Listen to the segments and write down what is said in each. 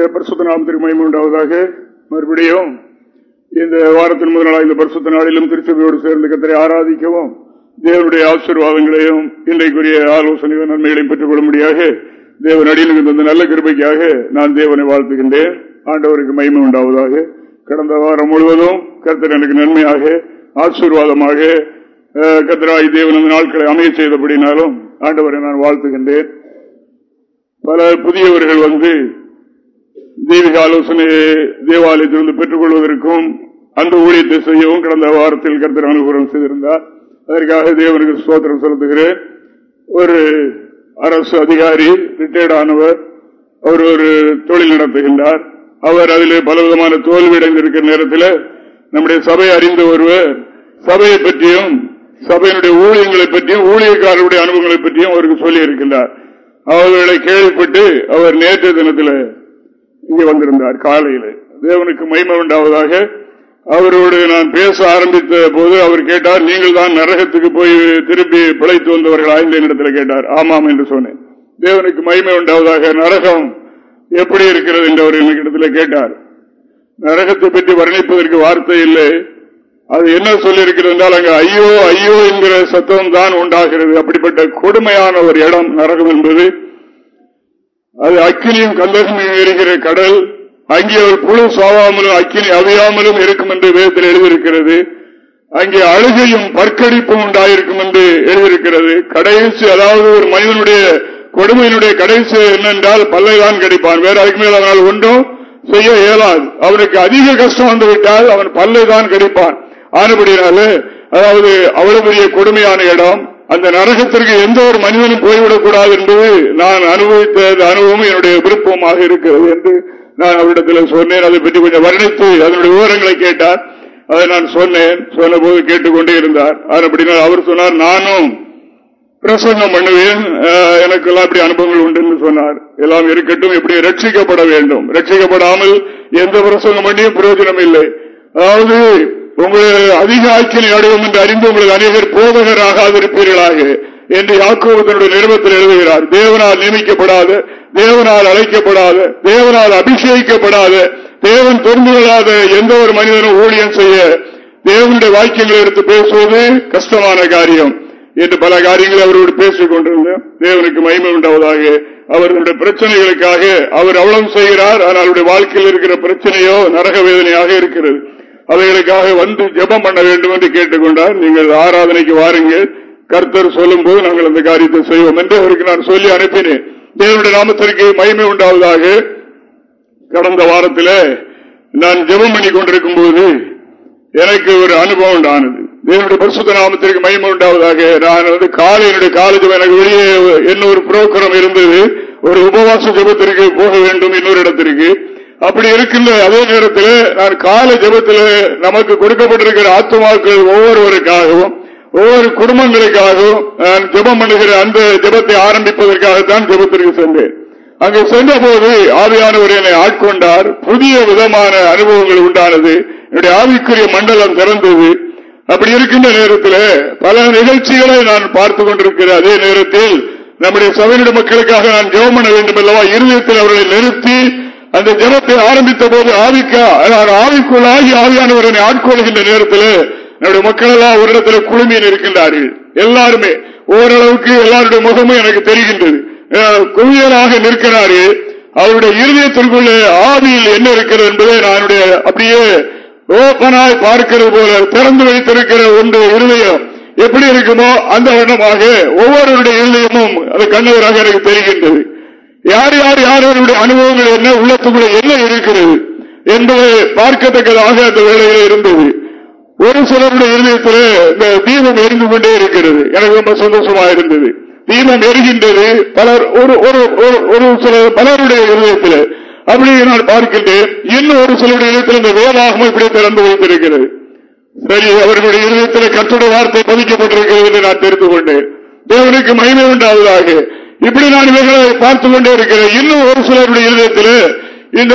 கத்துடைய பரிசுத்த நாமத்திற்கு மயம உண்டாவதாக மறுபடியும் இந்த வாரத்தின் முதல் நாள் இந்த பரிசுத்த நாளிலும் திருச்சபையோடு சேர்ந்து கத்தரை ஆராதிக்கவும் தேவனுடைய ஆசீர்வாதங்களையும் இன்றைக்குரிய ஆலோசனைகள் நன்மைகளையும் பெற்றுக் கொள்ளும்படியாக தேவன் அடியில் தந்த நல்ல கிருபைக்காக நான் தேவனை வாழ்த்துகின்றேன். ஆண்டவருக்கு மயிமை உண்டாவதாக. கடந்த வாரம் முழுவதும் கர்த்தர் எனக்கு நன்மையாக ஆசீர்வாதமாக கத்திராய் தேவன் அந்த நாட்களை அமைய செய்தபடினாலும் ஆண்டவரை நான் வாழ்த்துகின்றேன். பல புதியவர்கள் வந்து தெய்வீக ஆலோசனை தேவாலயத்திலிருந்து பெற்றுக் கொள்வதற்கும் அந்த ஊழியத்தை செய்யவும் கடந்த வாரத்தில் கருத்து அனுகூலம் செய்திருந்தார். அதற்காக தேவனுக்கு சோத்திரம் செலுத்துகிறேன். ஒரு அரசு அதிகாரி ரிட்டையர்ட் ஆனவர் அவர் ஒரு தொழில் நடத்துகின்றார். அவர் அதிலே பலவிதமான தோல்வியடைந்திருக்கிற நேரத்தில் நம்முடைய சபை அறிந்த ஒருவர் சபையை பற்றியும் சபையினுடைய ஊழியங்களை பற்றியும் ஊழியக்காரருடைய அனுபவங்களை பற்றியும் அவருக்கு சொல்லி இருக்கின்றார் அவர்களை கேள்விப்பட்டு அவர் நேற்று தினத்தில் இங்கே வந்திருந்தார் காலையில். தேவனுக்கு மைமை உண்டாவதாக. அவரோடு நான் பேச ஆரம்பித்த போது அவர் கேட்டார் நீங்கள் தான் நரகத்துக்கு போய் திருப்பி பிழைத்து வந்தவர்கள் ஆய்ந்த இடத்துல கேட்டார். ஆமாம் என்று சொன்னேன். தேவனுக்கு மகிமை உண்டாவதாக நரகம் எப்படி இருக்கிறது? என்று அவர் இடத்துல கேட்டார். நரகத்தை பற்றி வர்ணிப்பதற்கு வார்த்தை இல்லை. அது என்ன சொல்லியிருக்கிறது என்றால் அங்கு ஐயோ ஐயோ என்கிற சத்தம் தான் உண்டாகிறது. அப்படிப்பட்ட கொடுமையான ஒரு இடம் நரகம் என்பது அது அக்கினியும் கந்தகமும் இருக்கிற கடல் அங்கே ஒரு புழு சாவாமலும் அக்கினி அவையாமலும் இருக்கும் என்று வேதத்தில் எழுதியிருக்கிறது. அங்கே அழுகையும் பற்கடிப்பும் உண்டாயிருக்கும் என்று எழுதியிருக்கிறது. கடைசி அதாவது ஒரு மனிதனுடைய கொடுமையினுடைய கடைசி என்னென்றால் பல்லைதான் கிடைப்பான். வேற அதுக்கு மேல் அவனால் ஒன்றும் செய்ய இயலாது. அவனுக்கு அதிக கஷ்டம் வந்துவிட்டால் அவன் பல்லைதான் கிடைப்பான். ஆனபடினால அதாவது அவ்வளவு பெரிய கொடுமையான இடம் அந்த நரகத்திற்கு எந்த ஒரு மனிதனும் போய்விடக்கூடாது என்பது நான் அனுபவித்த அனுபவம் என்னுடைய விருப்பமாக இருக்கிறது என்று நான் அவரிடத்தில் சொன்னேன். அதை பற்றி கொஞ்சம் வர்ணித்து அதனுடைய விவரங்களை கேட்டார். அதை நான் சொன்னேன். சொன்ன போது கேட்டுக்கொண்டே இருந்தார். அப்படின்னா அவர் சொன்னார் நானும் பிரசங்கம் பண்ணுவேன். எனக்கு எல்லாம் அப்படி அனுபவங்கள் உண்டு என்று சொன்னார். எல்லாம் இருக்கட்டும் எப்படி ரட்சிக்கப்பட வேண்டும். ரட்சிக்கப்படாமல் எந்த பிரசங்கம் பண்ணியும் பிரயோஜனம் இல்லை. அதாவது உங்கள் அதிக ஆக்கினை அடைவோம் என்று அறிந்து உங்களுக்கு அநேகர் போதகராக ஆகாதிருப்பீர்களாக என்று யாக்கோபத்தினுடைய நிறுவத்தில் எழுதுகிறார். தேவனால் நியமிக்கப்படாத தேவனால் அழைக்கப்படாத தேவனால் அபிஷேகிக்கப்படாத தேவன் தெரிந்து கொள்ளாத எந்த ஒரு மனிதனும் ஊழியம் செய்ய தேவனுடைய வாக்கியங்களை எடுத்து பேசுவது கஷ்டமான காரியம் என்று பல காரியங்களை அவரோடு பேசிக் கொண்டிருந்தோம் தேவனுக்கு மகிமை உண்டாவதாக. அவர்களுடைய பிரச்சனைகளுக்காக அவர் அவ்வளவு செய்கிறார். ஆனால் அவருடைய வாழ்க்கையில் இருக்கிற பிரச்சனையோ நரக வேதனையாக இருக்கிறது. அவைகளுக்காக வந்து ஜபம் பண்ண வேண்டும் என்று கேட்டுக்கொண்டார். நீங்கள் ஆராதனைக்கு வாருங்கள் கர்த்தர் சொல்லும் போது நாங்கள் அந்த காரியத்தை செய்வோம் என்று அவருக்கு நான் சொல்லி அனுப்பினேன். தேவனுடைய நாமத்திற்கு மகிமை உண்டாவதாக. கடந்த வாரத்தில் நான் ஜெபம் பண்ணி கொண்டிருக்கும் போது எனக்கு ஒரு அனுபவம் உண்டானது. தேவனுடைய பரிசுத்த நாமத்திற்கு மகிமை உண்டாவதாக. நான் வந்து காலை என்னுடைய காலேஜ் எனக்கு வெளியே என்ன ஒரு புரோக்கரம் இருந்தது. ஒரு உபவாச ஜபத்திற்கு போக வேண்டும். இன்னொரு இடத்திற்கு அப்படி இருக்கின்ற அதே நேரத்தில் நான் கால ஜபத்தில் நமக்கு கொடுக்கப்பட்டிருக்கிற ஆத்மாக்கள் ஒவ்வொருவருக்காகவும் ஒவ்வொரு குடும்பங்களுக்காகவும் நான் ஜபம் பண்ணுகிற அந்த ஜபத்தை ஆரம்பிப்பதற்காகத்தான் ஜபத்திற்கு சென்றேன். அங்கு சென்ற போது ஆவியானவர் என்னை ஆட்கொண்டார். புதிய விதமான அனுபவங்கள் உண்டானது. என்னுடைய ஆவிக்குரிய மண்டலம் திறந்தது. அப்படி இருக்கின்ற நேரத்தில் பல நிகழ்ச்சிகளை நான் பார்த்துக் கொண்டிருக்கிற அதே நேரத்தில் நம்முடைய சபையினுடைய மக்களுக்காக நான் ஜெபம் பண்ண வேண்டும் அல்லவா இருதயத்தில் அவர்களை நிறுத்தி அந்த ஜபத்தை ஆரம்பித்த போது ஆவிக்கா ஆவிக்குள்ளாகி ஆவியானவரனை ஆட்கொள்கின்ற நேரத்தில் என்னுடைய மக்கள் எல்லாம் ஒரு இடத்துல குழுமியில் இருக்கின்றார்கள். எல்லாருமே ஓரளவுக்கு எல்லாருடைய முகமும் எனக்கு தெரிகின்றது. குவியலாக நிற்கிறார்கள். அவருடைய இருதயத்திற்குள்ள ஆவியில் என்ன இருக்கிறது என்பதை நான் அப்படியே ஓப்பனாய் பார்க்கிறது போல திறந்து வைத்திருக்கிற ஒன்று இருதயம் எப்படி இருக்குமோ அந்த வண்ணமாக ஒவ்வொருவருடைய இருதயமும் அது கண்ணவராக எனக்கு தெரிகின்றது. யார் யார் யாருடைய அனுபவங்கள் என்ன உள்ளத்துக்குள்ள என்ன இருக்கிறது என்பதை பார்க்கத்தக்கதாக அந்த வேலையில் இருந்தது. ஒரு சிலருடைய இருதயத்தில் இந்த தீபம் எரிந்து கொண்டே இருக்கிறது. எனக்கு ரொம்ப சந்தோஷமா இருந்தது. தீபம் எரிகின்றது பலர் ஒரு ஒரு சில பலருடைய இருதயத்தில். அப்படி நான் பார்க்கின்றேன். இன்னும் ஒரு சிலருடைய இடத்தில் இந்த வேதாகமும் இப்படி திறந்து வைத்திருக்கிறது. சரி அவர்களுடைய இருதயத்தில் கட்டுரை வார்த்தை பதிக்கப்பட்டிருக்கிறது என்று நான் தெரிந்து கொண்டேன். தேவனுக்கு மகிமை உண்டாவதாக. இப்படி நான் இவர்களை பார்த்துக் கொண்டே இருக்கிறேன். இன்னும் ஒரு சிலருடைய இருதயத்தில் இந்த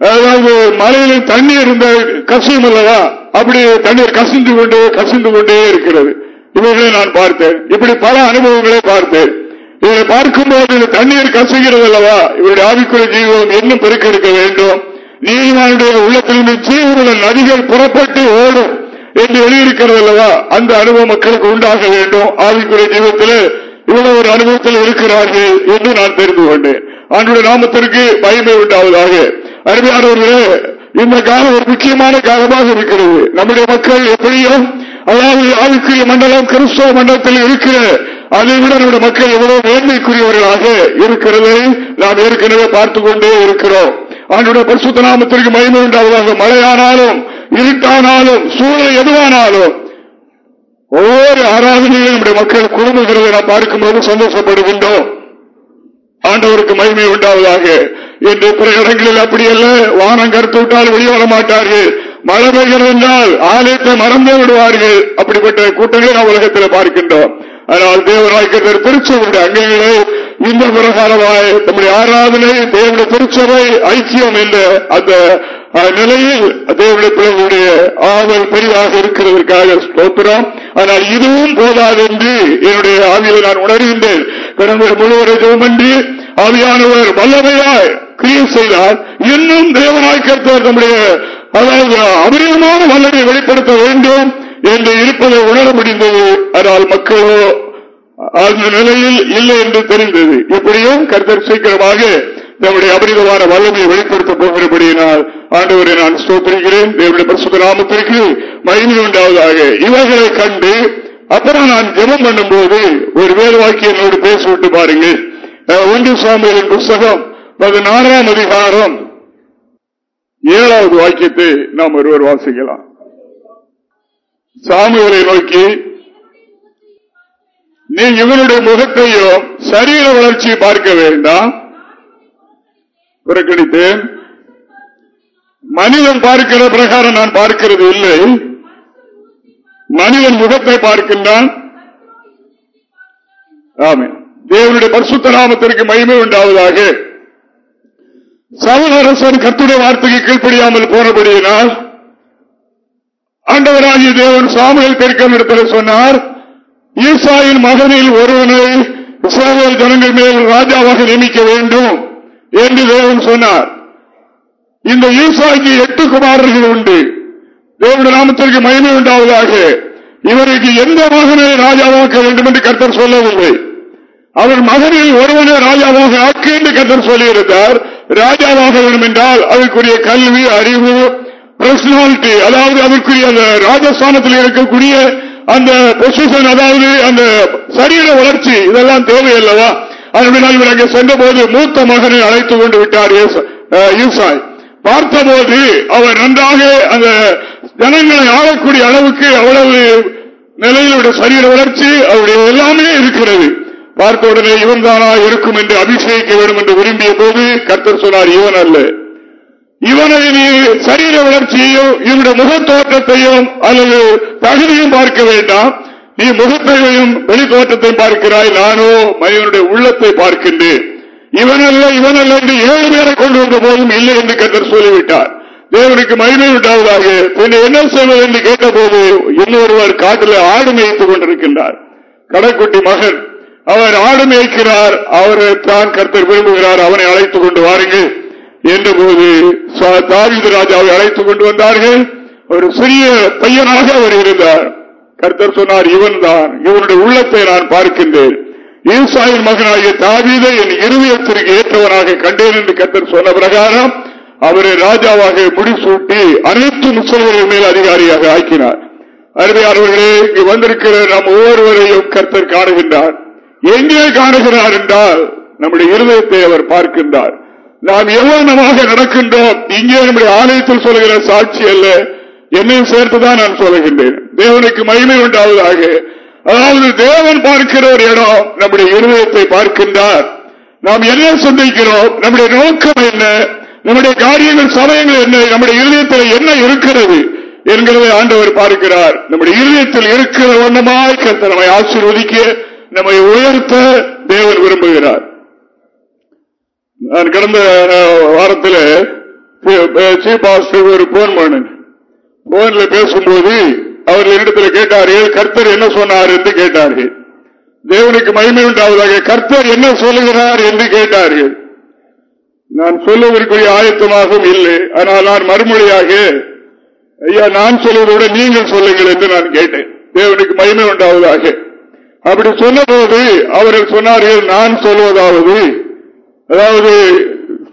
அதாவது மலையில் தண்ணீர் இருந்த கசியும் அல்லவா? அப்படி தண்ணீர் கசிந்து கொண்டே கசிந்து கொண்டே இருக்கிறது. இவர்களை நான் பார்த்தேன். இப்படி பல அனுபவங்களை பார்த்தேன். இவரை பார்க்கும்போது இந்த தண்ணீர் கசுகிறது அல்லவா? இவருடைய ஆவிக்குரிய ஜீவம் இன்னும் பெருக்கெடுக்க வேண்டும். நீதிமானுடைய உள்ளத்திலிருந்து ஜீவனுள்ள நதிகள் புறப்பட்டு ஓடும் என்று எழுதியிருக்கிறது அல்லவா? அந்த அனுபவம் மக்களுக்கு உண்டாக வேண்டும். ஆவிக்குரிய ஜீவத்தில் இவ்வளவு ஒரு அனுபவத்தில் இருக்கிறார்கள் என்று நான் தெரிந்து கொண்டேன். ஆண்டுடைய நாமத்திற்கு மகிமை உண்டாவதாக. அருமையானவர்களே இந்த காலம் ஒரு முக்கியமான காலமாக இருக்கிறது. நம்முடைய மக்கள் எப்படியும் அதாவது ஆவிக்குரிய மண்டலம் கிறிஸ்தவ மண்டலத்தில் இருக்கிற அதை விட நம்முடைய மக்கள் எவ்வளவு நேர்மைக்குரியவர்களாக இருக்கிறதை நாம் ஏற்கனவே பார்த்துக் கொண்டே இருக்கிறோம். அவனுடைய பரிசுத்த நாமத்திற்கு மகிமை உண்டாவதாக. மழையானாலும் இருட்டானாலும் சூழல் எதுவானாலும் ஒவ்வொரு ஆராதனையும் நம்முடைய மக்கள் குடும்பங்கிறதை நாம் பார்க்கும்போது சந்தோஷப்படுகின்றோம். ஆண்டவருக்கு மகிமை உண்டாவதாக. என்று பிற இடங்களில் அப்படியல்ல. வானம் கருத்து விட்டால் வெளியே வர மாட்டார்கள். மழை பெய்கிறது என்றால் ஆலயத்தை மறந்தே விடுவார்கள். அப்படிப்பட்ட கூட்டங்களை நாம் உலகத்தில் பார்க்கின்றோம். ஆனால் தேவராய்க்கர் திருச்சபையுடைய அங்கங்களே இந்த பிரகாரமாய் நம்முடைய ஆராதனை தேவனுடைய திருச்சபை ஐக்கியம் என்ற அந்த நிலையில் தேவனுடைய பிள்ளைகளுடைய ஆவல் பெரிதாக இருக்கிறதற்காக ஸ்தோத்திரம். ஆனால் இதுவும் போதாது என்று என்னுடைய ஆவியை நான் உணர்கின்றேன். கடந்த முழுவதும் என்று ஆவியானவர் வல்லமையாய் கிரியை செய்தார். இன்னும் தேவனாய் கருத்தவர் நம்முடைய அதாவது அபரிதமான வல்லமை வெளிப்படுத்த வேண்டும் என்று இருப்பதை உணர முடிந்தது. ஆனால் மக்களோ அந்த நிலையில் இல்லை என்று தெரிந்தது. எப்படியும் கருத்தர் சீக்கிரமாக நம்முடைய அபரிதமான வல்லமையை வெளிப்படுத்த போகிறபடியினால் ஆண்டவரை நான் ஸ்தோத்திருக்கிறேன். தேவனுடைய பிரசுத்த நாமத்திற்கு மகிமை உண்டாவதாக. இவர்களை கண்டு அப்புறம் நான் ஜெபம் பண்ணும்போது ஒரு வேறு வாக்கியம் என்னோடு பேசிவிட்டு பாருங்க ஒன்று சுவாமிகளின் புஸ்தகம் பதினாறாம் அதிகாரம் ஏழாவது வாக்கியத்தை நாம் ஒருவர் வாசிக்கலாம். சாமிகளை நோக்கி நீ இவனுடைய முகத்தையும் சரீர வளர்ச்சியை பார்க்க வேண்டாம். புறக்கணித்தேன். மனிதன் பார்க்கிற பிரகாரம் நான் பார்க்கிறது இல்லை. மனிதன் முகத்தை பார்க்கின்றான். ஆமே தேவனுடைய பரிசுத்த நாமத்திற்கு மகிமை உண்டாவதாக. சகோதரசன் கத்துடைய வார்த்தைக்கு கீழ்ப்படியாமல் போனபடியினால் ஆண்டவராகிய தேவன் சாமியல் பெருக்கம் இடத்தில் சொன்னார். ஈசாயின் மகனில் ஒருவனை இஸ்ராயல் ஜனங்கள் மேல் ராஜாவாக நியமிக்க வேண்டும் என்று தேவன் சொன்னார். இந்த ஈசாய்க்கு எட்டு குமாரர்கள் உண்டு. தேவனுடைய நாமத்திற்கு மகிமை உண்டாவதாக. இவருக்கு எந்த மகனை ராஜாவாக்க வேண்டும் என்று கர்த்தர் சொல்லவில்லை. அவர் மகனில் ஒருவனை ராஜாவாக ஆக்கு என்று கத்தர் சொல்லியிருந்தார். ராஜாவாக வேண்டும் என்றால் அதற்குரிய கல்வி அறிவு பர்சனாலிட்டி அதாவது அதற்குரிய அந்த ராஜஸ்தானத்தில் இருக்கக்கூடிய அந்த பொசிஷன் அதாவது அந்த சரீர வளர்ச்சி இதெல்லாம் தேவையல்லவா? அதனால் இவர் அங்கே சென்ற போது மூத்த மகனை அழைத்துக் கொண்டு விட்டார் யூசாய் பார்த்தபோது அவர் நன்றாக அந்த ஜனங்களை ஆளக்கூடிய அளவுக்கு அவ்வளவு நிலையிலுடைய சரீர வளர்ச்சி அவருடைய எல்லாமே இருக்கிறது. பார்த்த உடனே இவன் தானா இருக்கும் என்று அபிஷேகிக்க வேண்டும் என்று விரும்பிய போது கர்த்தர் சொன்னார் இவன் அல்ல. இவனது சரீர வளர்ச்சியையும் இவனுடைய முகத்தோற்றத்தையும் அல்லது தகுதியும் பார்க்க வேண்டாம். நீ முகத்தையும் வெளித்தோற்றத்தையும் பார்க்கிறாய். நானோ மனிதனுடைய உள்ளத்தை பார்க்கின்றேன். இவனல்ல இவனல்ல என்று ஏழு பேரை கொண்டு வந்த போதும் இல்லை என்று கத்தர் சொல்லிவிட்டார். தேவனுக்கு மகிமை உண்டாவதாக. பின்ன என்ன செய்வது என்று கேட்டபோது இன்னொருவர் காட்டில் ஆடு மேய்த்துக் கொண்டிருக்கின்றார். கடைக்குட்டி மகன் அவர் ஆடு மேய்க்கிறார் அவரை தான் கர்த்தர் விரும்புகிறார் அவனை அழைத்துக் கொண்டு வாருங்கள் என்ற போது தாவித ராஜாவை அழைத்துக் கொண்டு வந்தார்கள். ஒரு சிறிய பையனாக அவர் இருந்தார். கர்த்தர் சொன்னார் இவன் தான் இவனுடைய உள்ளத்தை நான் பார்க்கின்றேன். ஈசாயின் மகனாகிய தாவீதை என் இருதயத்திற்கு ஏற்றவனாக கண்டேன் என்று கர்த்தர் சொன்ன பிரகாரம் அவரை ராஜாவாக முடிசூட்டி அனைத்து முஸ்லிம்கள் மேல் அதிகாரியாக ஆக்கினார். அருமையானவர்களே இங்கு வந்திருக்கிற நம் ஒவ்வொருவரையும் கர்த்தர் காணுகின்றார். எங்கே காணுகிறார் என்றால் நம்முடைய இருதயத்தை அவர் பார்க்கின்றார். நாம் எவ்வளவு நடக்கின்றோம் இங்கே நம்முடைய ஆலயத்தில் சொல்லுகிற சாட்சி அல்ல. என்னையும் சேர்த்துதான் நான் சொல்லுகின்றேன். தேவனுக்கு மகிமை உண்டாவதாக அதாவது தேவன் பார்க்கிற ஒரு இடம் நம்முடைய இருதயத்தை பார்க்கின்றார். நாம் என்ன சந்திக்கிறோம்? நம்முடைய நோக்கம் என்ன? நம்முடைய காரியங்கள் சமயங்கள் என்ன? நம்முடைய இருதயத்தில் என்ன இருக்கிறது என்கிறதை ஆண்டவர் பார்க்கிறார். நம்முடைய இருதயத்தில் இருக்கிற வண்ணமாய் கருத்தை நம்மை ஆசீர்வதிக்க நம்மை உயர்த்த தேவன் விரும்புகிறார். நான் கடந்த வாரத்தில் சீப் ஆஸ்டர் ஒரு போன் பண்ணேன். போன்ல பேசும்போது அவர்கள் இடத்துல கேட்டார்கள் கர்த்தர் என்ன சொன்னார்? என்று கேட்டார்கள். தேவனுக்கு மகிமை உண்டாவதாக கர்த்தர் என்ன சொல்லுகிறார் என்று கேட்டார்கள். நான் சொல்லுவதற்குரிய ஆயத்தமாகவும் இல்லை. ஆனால் நான் மறுமொழியாக ஐயா நான் சொல்வதோட நீங்கள் சொல்லுங்கள் என்று நான் கேட்டேன். தேவனுக்கு மகிமை உண்டாவதாக. அப்படி சொன்னபோது அவர்கள் சொன்னார்கள் நான் சொல்வதாவது அதாவது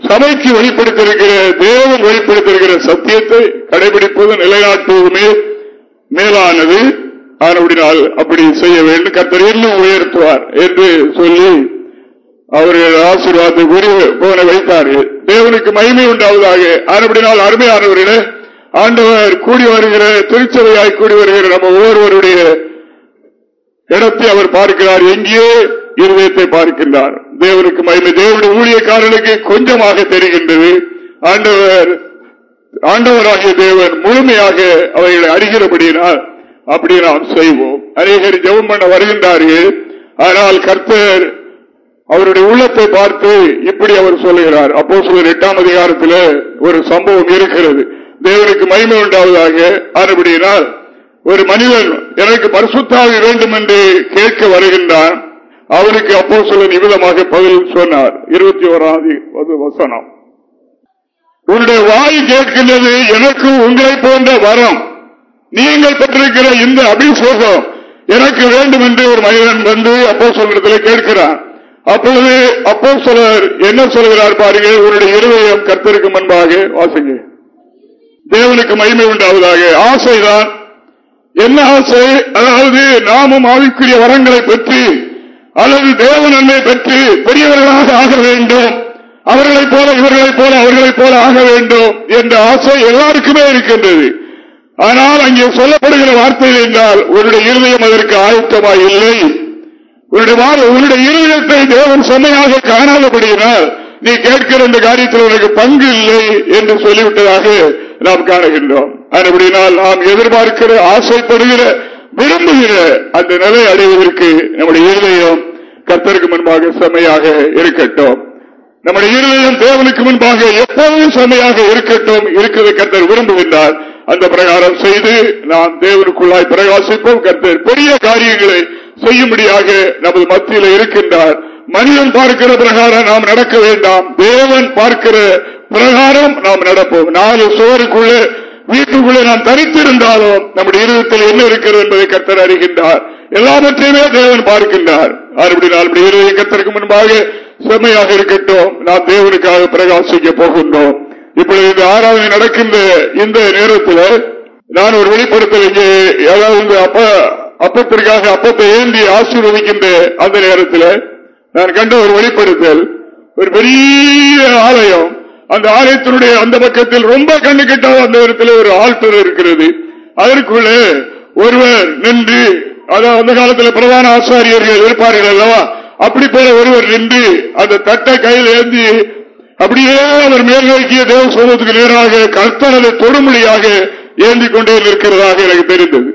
சபைக்கு வெளிப்படுத்திருக்கிற தேவன் வெளிப்படுத்திருக்கிற சத்தியத்தை கடைபிடிப்பதும் நிலைநாட்டுவதுமே மேலானது ஆனபடினால் அப்படி செய்ய வேண்டும். கத்தர் இன்னும் உயர்த்துவார் என்று சொல்லி அவர்கள் ஆசீர்வாதத்தை கூறி போன வைத்தார்கள். தேவனுக்கு மகிமை உண்டாவதாக. ஆனபடினால் அருமையானவர்களே ஆண்டவர் கூடி வருகிற திருச்சபையாய் கூடி வருகிற நம்ம ஒவ்வொருவருடைய இடத்தை அவர் பார்க்கிறார். எங்கேயோ இருதயத்தை பார்க்கின்றார். தேவனுக்கு மகிமை தேவனுடைய ஊழியக்காரனுக்கு கொஞ்சமாக தெரிகின்றது. ஆண்டவர் ஆண்டவராகிய தேவன் முழுமையாக அவைகளை அறிகிறபடியினால் அப்படி நாம் செய்வோம். அநேகர் ஜெபம் பண்ண வருகின்றார்கள். ஆனால் கர்த்தர் அவருடைய உள்ளத்தை பார்த்து இப்படி அவர் சொல்லுகிறார். அப்போ சொல்ற எட்டாம் அதிகாரத்தில் ஒரு சம்பவம் இருக்கிறது. தேவனுக்கு மகிமை உண்டாவதாக. ஆனபடியினால் ஒரு மனிதன் எனக்கு பரிசுத்தாக வேண்டும் என்று கேட்க வருகின்றான். அவருக்கு அப்போ சொல்ல நிமிதமாக பதில் சொன்னார். இருபத்தி ஓராம் வசனம். உன்னுடைய வாய் கேட்கின்றது எனக்கு உங்களை போன்ற வரம். நீங்கள் பெற்றிருக்கிற இந்த அபிசோகம் எனக்கு வேண்டும் என்று ஒரு மனிதன் வந்து அப்போ சொல்றதுல கேட்கிறான். அப்பொழுது அப்போ சிலர் என்ன சொல்கிறார் பாருங்க உன்னுடைய இருதயம் கர்த்தருக்கு முன்பாக வாசிங்க. தேவனுக்கு மகிமை உண்டாவதாக. ஆசைதான். என்ன ஆசை? அதாவது நாமும் ஆவிக்குரிய வரங்களை பெற்று அல்லது தேவ நன்மை பெற்று பெரியவர்களாக ஆக வேண்டும். அவர்களைப் போல இவர்களைப் போல அவர்களைப் போல ஆக வேண்டும் என்ற ஆசை எல்லாருக்குமே இருக்கின்றது. ஆனால் அங்கே சொல்லப்படுகிற வார்த்தைகள் என்றால் உன்னுடைய இருதயம் அதற்கு ஆயத்தமாய் இல்லை உன்னுடைய இருதயத்தை தேவன் செம்மையாக காணாதபடியினால் நீ கேட்கிற இந்த காரியத்தில் உனக்கு பங்கு இல்லை என்று சொல்லிவிட்டதாக நாம் காணுகின்றோம். அப்படினால் நாம் எதிர்பார்க்கிற ஆசைப்படுகிற விரும்புகிற அந்த நிலை அடைவதற்கு நம்முடைய இருதயம் கத்தருக்கு முன்பாக செம்மையாக இருக்கட்டும். நம்முடைய இருதயம் தேவனுக்கு முன்பாக எப்போதும் செம்மையாக இருக்கட்டும் இருக்கிறது கத்தர் விரும்புகின்றார். அந்த பிரகாரம் செய்து நாம் தேவனுக்குள்ளாய் பிரகாசிப்போம். கத்தர் பெரிய காரியங்களை செய்யும்படியாக நமது மத்தியில் இருக்கின்றார். மனிதன் பார்க்கிற பிரகாரம் நாம் நடக்க வேண்டாம். தேவன் பார்க்கிற பிரகாரம் நாம் நடப்போம். நாலு சுவருக்குள்ளே வீட்டுக்குள்ளே நாம் தரித்திருந்தாலும் நம்முடைய இருதயத்தில் என்ன இருக்கிறது என்பதை கர்த்தர் அறிகின்றார். எல்லாவற்றையுமே தேவன் பார்க்கின்றார். அறுபடி நாள் இருதய கத்தருக்கு முன்பாக செம்மையாக இருக்கட்டும். நாம் தேவனுக்காக பிரகாசிக்க போகின்றோம். இப்பொழுது இந்த ஆராதனை நடக்கின்ற இந்த நேரத்தில் நான் ஒரு வெளிப்படுத்தல் இங்கே ஏதாவது அப்ப அப்பத்திற்காக அப்பத்தை ஏந்தி ஆசீர்வதிக்கின்ற அந்த நேரத்தில் நான் கண்ட ஒரு வெளிப்படுத்தல். ஒரு பெரிய ஆலயம். அந்த ஆலயத்தினுடைய அந்த பக்கத்தில் ரொம்ப கண்ணு கிட்டாத அந்த இடத்துல ஒரு ஆல்டர் இருக்கிறது. அதற்குள்ளே ஒருவர் நின்று அதாவது அந்த காலத்தில் பிரதான ஆசாரியர்கள் இருப்பார்கள் அல்லவா? அப்படி போல ஒருவர் நின்று அந்த தட்டை கையில் ஏந்தி அப்படியே அவர் மேல் நோக்கிய தேவ சோதத்துக்கு நேராக கர்த்தனது தொடுமொழியாக ஏந்தி கொண்டே நிற்கிறதாக எனக்கு தெரிந்தது.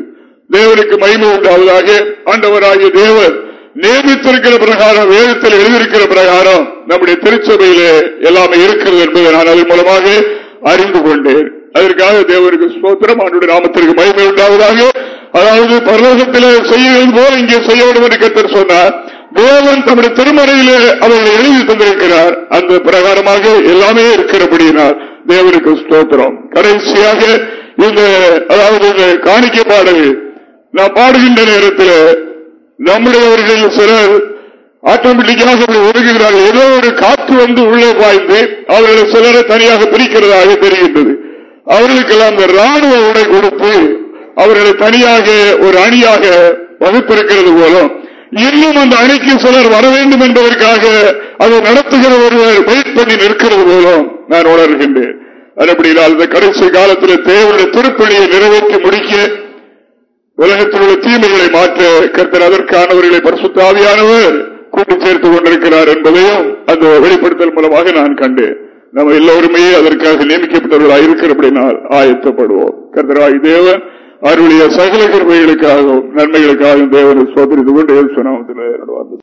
தேவனுக்கு மகிமை உண்டாவதாக ஆண்டவராகிய தேவர் நியமித்திருக்கிற பிரகாரம் வேதத்தில் எழுதியிருக்கிற பிரகாரம் நம்முடைய திருச்சபையில எல்லாமே இருக்கிறது என்பதை நான் அதன் மூலமாக அறிந்து கொண்டேன். அதற்காக தேவருக்கு ஸ்தோத்திரம் அவனுடைய நாமத்திற்கு மகிமை உண்டாவதாக. அதாவது பரலோகத்தில் வேண்டும் போல இங்கே செய்ய வேண்டும் என்று கத்தர் சொன்னார். தேவன் தம்முடைய திருமறையிலே அவர்கள் எழுதி தந்திருக்கிறார். அந்த பிரகாரமாக எல்லாமே இருக்கிறபடியினார் தேவனுக்கு ஸ்தோத்திரம். கடைசியாக இந்த அதாவது இந்த காணிக்க பாடல் நான் பாடுகின்ற நேரத்தில் நம்முடையவர்கள் சிலர் ஆட்டோமேட்டிக்காக ஒதுங்குகிறார்கள். ஏதோ ஒரு காற்று வந்து உள்ளே பாய்ந்து அவர்களை சிலரை தனியாக பிரிக்கிறதாக தெரிகின்றது. அவர்களுக்கெல்லாம் அந்த ராணுவ உடை கொடுத்து அவர்களை தனியாக ஒரு அணியாக வகுப்பிருக்கிறது போலும் இன்னும் அந்த அணிக்கு சிலர் வர வேண்டும் என்பதற்காக அதை நடத்துகிற ஒருவர் வெயிட் பண்ணி நிற்கிறது போலும் நான் உணர்கின்றேன். அதுபடினால் இந்த கடைசி காலத்தில் தேவையான திருப்பணியை நிறைவேற்றி முடிக்க உலகத்தில் உள்ள தீமைகளை மாற்ற கருத்தர் அதற்கானவர்களை பரிசுத்தாவியானவர் கூட்டு சேர்த்துக் கொண்டிருக்கிறார் என்பதையும் அந்த வெளிப்படுத்தல் மூலமாக நான் கண்டேன். நம்ம எல்லோருமே அதற்காக நியமிக்கப்பட்டவர்களாக இருக்கிறபடினால் ஆயத்தப்படுவோம். கர்த்தராய் தேவன் அவருடைய சகல கருமைகளுக்காகவும் நன்மைகளுக்காகவும் தேவனை சோதரித்து கொண்டு சொன்னாமத்தில்